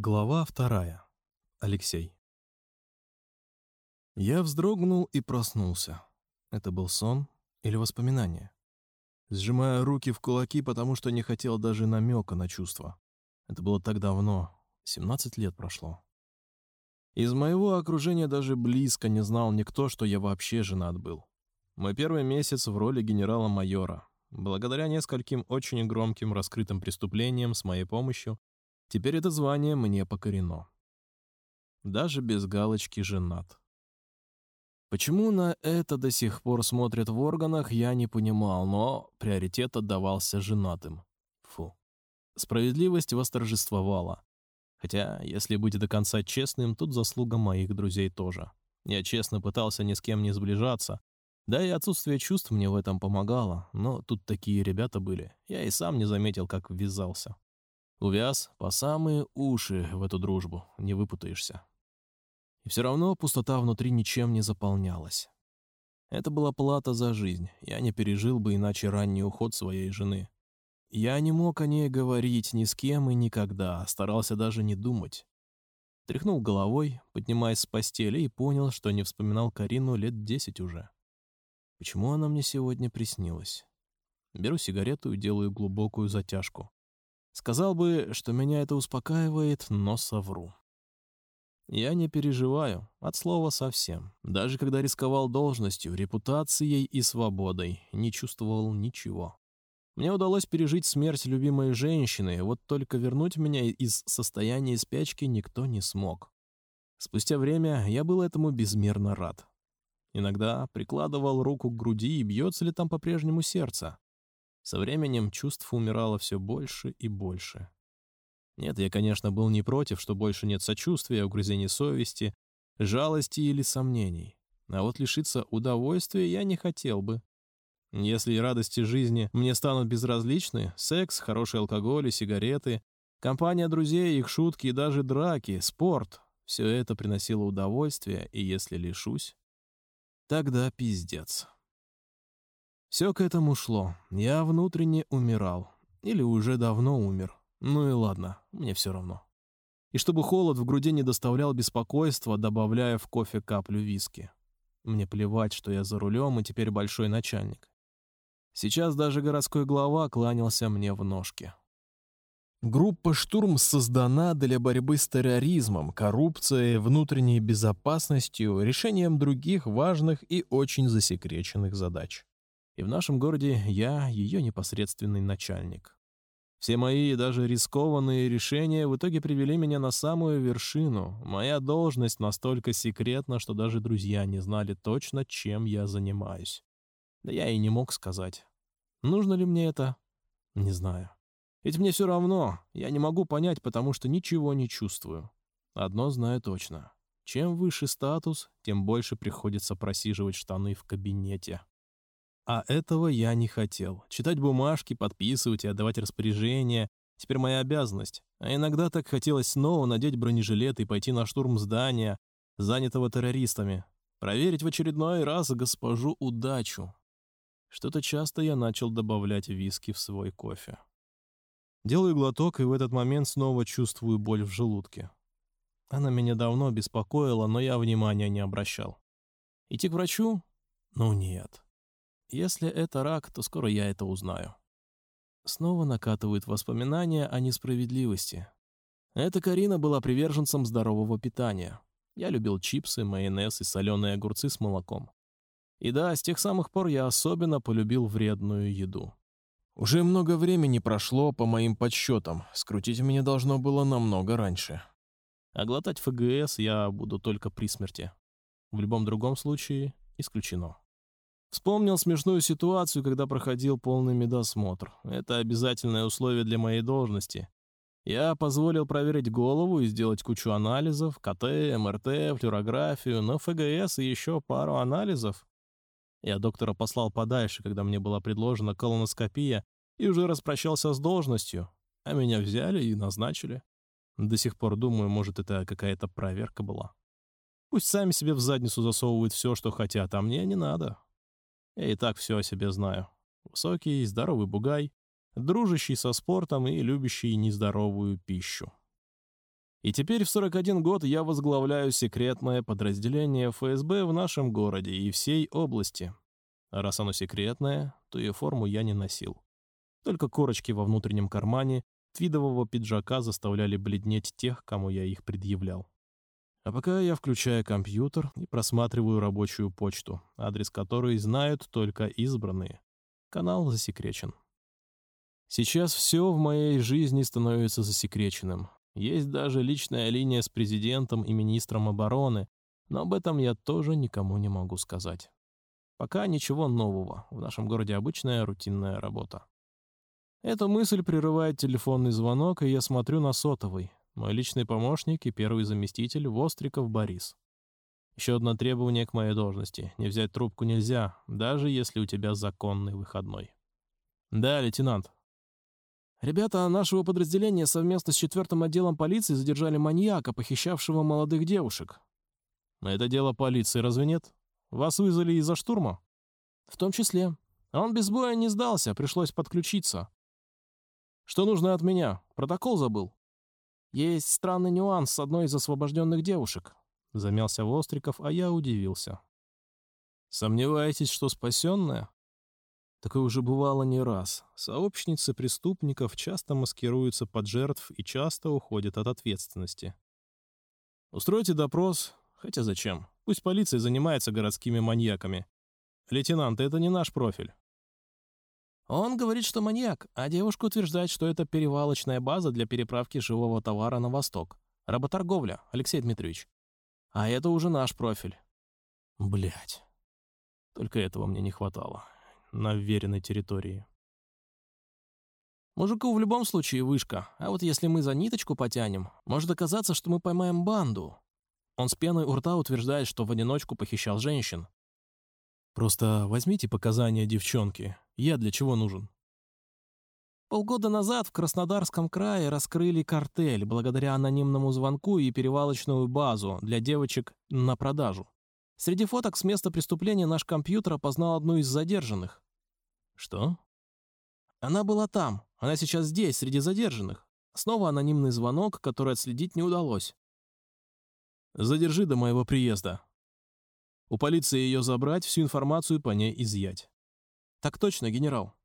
Глава вторая. Алексей. Я вздрогнул и проснулся. Это был сон или воспоминание? Сжимая руки в кулаки, потому что не хотел даже намека на чувства. Это было так давно, 17 лет прошло. Из моего окружения даже близко не знал никто, что я вообще женат был. Мой первый месяц в роли генерала-майора. Благодаря нескольким очень громким раскрытым преступлениям с моей помощью Теперь это звание мне покорено. Даже без галочки «женат». Почему на это до сих пор смотрят в органах, я не понимал, но приоритет отдавался женатым. Фу. Справедливость восторжествовала. Хотя, если быть до конца честным, тут заслуга моих друзей тоже. Я честно пытался ни с кем не сближаться, да и отсутствие чувств мне в этом помогало, но тут такие ребята были. Я и сам не заметил, как ввязался. Увяз по самые уши в эту дружбу, не выпутаешься. И все равно пустота внутри ничем не заполнялась. Это была плата за жизнь, я не пережил бы иначе ранний уход своей жены. Я не мог о ней говорить ни с кем и никогда, старался даже не думать. Тряхнул головой, поднимаясь с постели, и понял, что не вспоминал Карину лет десять уже. Почему она мне сегодня приснилась? Беру сигарету и делаю глубокую затяжку. Сказал бы, что меня это успокаивает, но совру. Я не переживаю, от слова совсем. Даже когда рисковал должностью, репутацией и свободой, не чувствовал ничего. Мне удалось пережить смерть любимой женщины, вот только вернуть меня из состояния спячки никто не смог. Спустя время я был этому безмерно рад. Иногда прикладывал руку к груди, и бьется ли там по-прежнему сердце. Со временем чувств умирало все больше и больше. Нет, я, конечно, был не против, что больше нет сочувствия, угрызений совести, жалости или сомнений. А вот лишиться удовольствия я не хотел бы. Если радости жизни мне станут безразличны, секс, хороший алкоголь и сигареты, компания друзей, их шутки и даже драки, спорт — все это приносило удовольствие, и если лишусь, тогда пиздец. Все к этому шло. Я внутренне умирал. Или уже давно умер. Ну и ладно, мне все равно. И чтобы холод в груди не доставлял беспокойства, добавляя в кофе каплю виски. Мне плевать, что я за рулем и теперь большой начальник. Сейчас даже городской глава кланялся мне в ножки. Группа «Штурм» создана для борьбы с терроризмом, коррупцией, внутренней безопасностью, решением других важных и очень засекреченных задач и в нашем городе я ее непосредственный начальник. Все мои даже рискованные решения в итоге привели меня на самую вершину. Моя должность настолько секретна, что даже друзья не знали точно, чем я занимаюсь. Да я и не мог сказать. Нужно ли мне это? Не знаю. Ведь мне все равно. Я не могу понять, потому что ничего не чувствую. Одно знаю точно. Чем выше статус, тем больше приходится просиживать штаны в кабинете. А этого я не хотел. Читать бумажки, подписывать и отдавать распоряжения — теперь моя обязанность. А иногда так хотелось снова надеть бронежилет и пойти на штурм здания, занятого террористами. Проверить в очередной раз госпожу удачу. Что-то часто я начал добавлять виски в свой кофе. Делаю глоток, и в этот момент снова чувствую боль в желудке. Она меня давно беспокоила, но я внимания не обращал. Идти к врачу? Ну нет. Если это рак, то скоро я это узнаю. Снова накатывают воспоминания о несправедливости. Эта Карина была приверженцем здорового питания. Я любил чипсы, майонез и соленые огурцы с молоком. И да, с тех самых пор я особенно полюбил вредную еду. Уже много времени прошло, по моим подсчетам. Скрутить меня должно было намного раньше. А глотать ФГС я буду только при смерти. В любом другом случае исключено. Вспомнил смешную ситуацию, когда проходил полный медосмотр. Это обязательное условие для моей должности. Я позволил проверить голову и сделать кучу анализов, КТ, МРТ, флюорографию, на ФГС и еще пару анализов. Я доктора послал подальше, когда мне была предложена колоноскопия, и уже распрощался с должностью, а меня взяли и назначили. До сих пор думаю, может, это какая-то проверка была. Пусть сами себе в задницу засовывают все, что хотят, а мне не надо. Я и так все о себе знаю. Высокий, здоровый бугай, дружащий со спортом и любящий нездоровую пищу. И теперь в 41 год я возглавляю секретное подразделение ФСБ в нашем городе и всей области. Раз оно секретное, то и форму я не носил. Только корочки во внутреннем кармане твидового пиджака заставляли бледнеть тех, кому я их предъявлял. А пока я включаю компьютер и просматриваю рабочую почту, адрес которой знают только избранные. Канал засекречен. Сейчас все в моей жизни становится засекреченным. Есть даже личная линия с президентом и министром обороны, но об этом я тоже никому не могу сказать. Пока ничего нового. В нашем городе обычная рутинная работа. Эта мысль прерывает телефонный звонок, и я смотрю на сотовый. Мой личный помощник и первый заместитель Востриков Борис. Еще одно требование к моей должности. Не взять трубку нельзя, даже если у тебя законный выходной. Да, лейтенант. Ребята нашего подразделения совместно с четвертым отделом полиции задержали маньяка, похищавшего молодых девушек. Это дело полиции, разве нет? Вас вызвали из-за штурма? В том числе. Он без боя не сдался, пришлось подключиться. Что нужно от меня? Протокол забыл. Есть странный нюанс с одной из освобожденных девушек. Замялся Востриков, а я удивился. Сомневаетесь, что спасенная? Такое уже бывало не раз. Сообщницы преступников часто маскируются под жертв и часто уходят от ответственности. Устройте допрос, хотя зачем? Пусть полиция занимается городскими маньяками. Лейтенант, это не наш профиль. Он говорит, что маньяк, а девушка утверждает, что это перевалочная база для переправки живого товара на восток. Работорговля, Алексей Дмитриевич. А это уже наш профиль. Блять. Только этого мне не хватало. На веренной территории. Мужику в любом случае вышка, а вот если мы за ниточку потянем, может оказаться, что мы поймаем банду. Он с пеной у рта утверждает, что в одиночку похищал женщин. Просто возьмите показания девчонки. Я для чего нужен? Полгода назад в Краснодарском крае раскрыли картель благодаря анонимному звонку и перевалочную базу для девочек на продажу. Среди фоток с места преступления наш компьютер опознал одну из задержанных. Что? Она была там. Она сейчас здесь, среди задержанных. Снова анонимный звонок, который отследить не удалось. Задержи до моего приезда. У полиции ее забрать, всю информацию по ней изъять. Так точно, генерал.